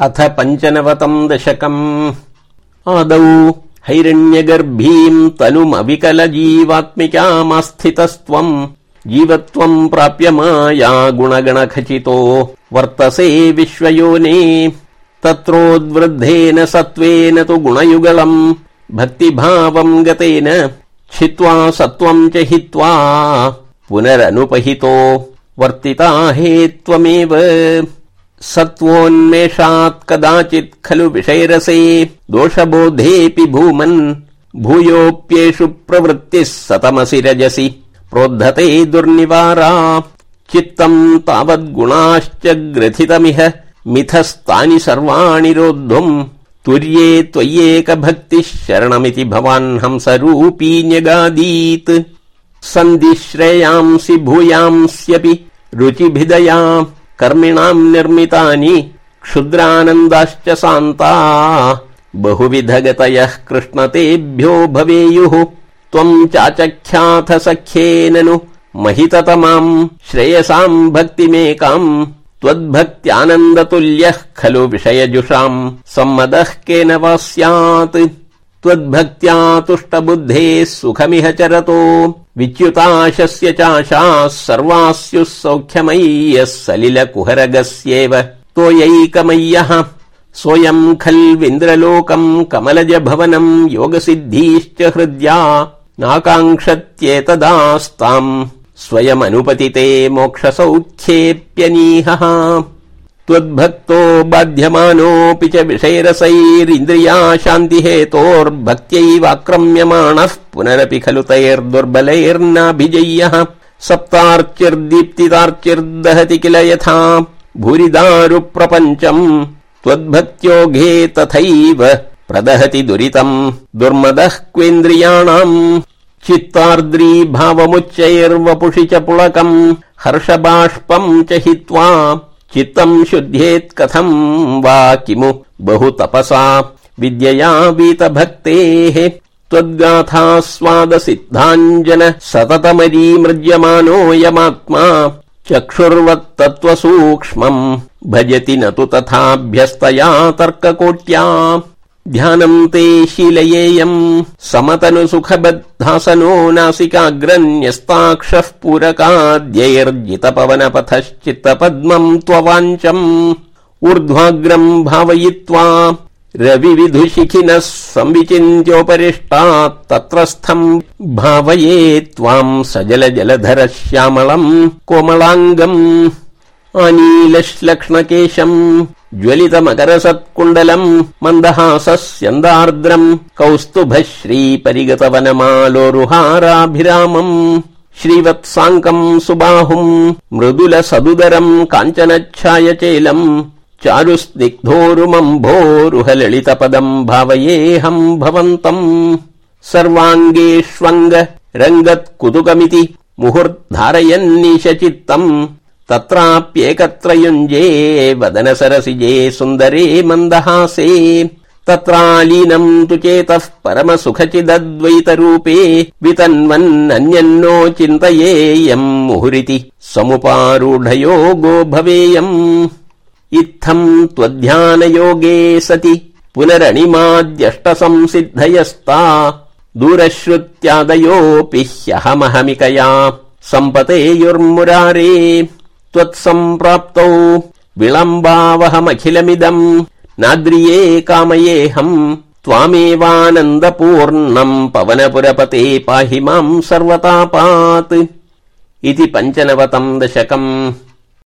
अथ पञ्चनवतम् दशकम्। आदौ हैरण्यगर्भीम् तनुमविकल जीवात्मिकामास्थितस्त्वम् जीवत्वम् प्राप्य माया गुणगण खचितो वर्तसे विश्वयोने तत्रोद्वृद्धेन सत्त्वेन तु गुणयुगलम्। भक्तिभावम् गतेन छित्त्वा सत्त्वम् च हित्वा पुनरनुपहितो। वर्तिता हे त्वमेव सत्त्वोन्मेषात् कदाचित् खलु विषयरसे दोषबोधेऽपि भूमन् भूयोऽप्येषु प्रवृत्तिः सतमसि रजसि। प्रोद्धते दुर्निवारा चित्तम् तावद्गुणाश्च ग्रथितमिह मिथस्तानि सर्वाणि रोद्धुम् तुर्ये त्वय्येक भक्तिः शरणमिति भवान् हंसरूपी न्यगादीत्। सन्धिश्रेयांसि भूयांस्यपि रुचिभिदया कर्मिणाम् निर्मितानि क्षुद्रानन्दाश्च सान्ता बहुविधगतयः कृष्णतेभ्यो भवेयुः। त्वम् चाचख्याथ सख्येन नु महिततमाम् श्रेयसाम् भक्तिमेकाम्। त्वद्भक्त्यानन्दतुल्यः खलु विषयजुषाम्। सम्मदः केन वा स्यात् त्वद्भक्त्या तुष्टबुद्धेः सुखमिह चरतो विच्युताशस्य चाशाः सर्वास्युः सौख्यमय्यः सलिलकुहरगस्येव। तोयैकमय्यः सोऽयम् खल्विन्द्रलोकम् कमलज भवनम् योगसिद्धीश्च हृद्या। नाकाङ्क्षत्येतदास्ताम्। स्वयमनुपतिते मोक्षसौख्येऽप्यनीहः त्वद्भक्तो बाध्यमानोऽपि च विषैरसैरिन्द्रिया शान्तिहेतोर्भक्त्यैवाक्रम्यमाणः पुनरपि खलु तैर्दुर्बलैर्नाभिजय्यः। सप्तार्चिर्दीप्तितार्चिर्दहति किल यथा? प्रपञ्चम् त्वद्भक्त्योघे तथैव प्रदहति दुरितम्। दुर्मदः क्वेन्द्रियाणाम्। चित्तार्द्री भावमुच्चैर्वपुषि च पुलकम्। हर्षबाष्पम् च हित्वा चित्तम् शुद्ध्येत् कथम् वा किमु? बहु तपसा। विद्यया वीतभक्तेः। त्वद्गाथास्वादसिद्धाञ्जन सततमरीमृज्यमानोऽयमात्मा चक्षुर्वत्तत्त्वसूक्ष्मम्। भजति न तु तथाभ्यस्तया तर्ककोट्या ध्यानम् ते शीलयेयम्। समतनु सुखबद्धासनो नासिकाग्रन्यस्ताक्षः पूरकाद्यैर्जितपवनपथश्चित्तपद्मम् त्ववाञ्चम् ऊर्ध्वाग्रम् भावयित्वा रविविधुशिखिनः संविचिन्त्योपरिष्टात् तत्रस्थम् भावये त्वाम् सजल जलधर श्यामलम् कोमलाङ्गम्। अनीलश्लक्ष्णकेशम् ज्वलितमकरसत्कुण्डलम् मन्दहासस्यन्दार्द्रम् कौस्तुभ श्रीपरिगतवनमालोरुहाराभिरामम् श्रीवत्साङ्कम् सुबाहुम् मृदुल सदुदरम् काञ्चनच्छायचेलम् चारुस्निग्धोरुमम्भोरुह ललितपदम् भावयेऽहम् भवन्तम् सर्वाङ्गेष्वङ्ग रङ्गत्कुतुकमिति मुहुर्धारयन्निश चित्तम् तत्राप्येकत्र युञ्जे वदन सरसिजे सुन्दरे मन्दहासे। तत्रालीनम् तु चेतः परम सुखचिदद्वैतरूपे वितन्वन्नन्यन्नो चिन्तयेयम् मुहुरिति समुपारूढयोगो भवेयम् इत्थम् त्वध्यानयोगे सति पुनरणिमाद्यष्टसंसिद्धयस्ता दूरश्रुत्यादयोऽपि ह्यहमहमिकया। सम्पतेयुर्मुरारे त्वत्सम्प्राप्तौ विलम्बावहमखिलमिदम् नाद्रिये कामयेऽहम् त्वामेवानन्दपूर्णम् पवनपुरपते पाहि माम् सर्वतापात् इति पञ्चनवतम् दशकम्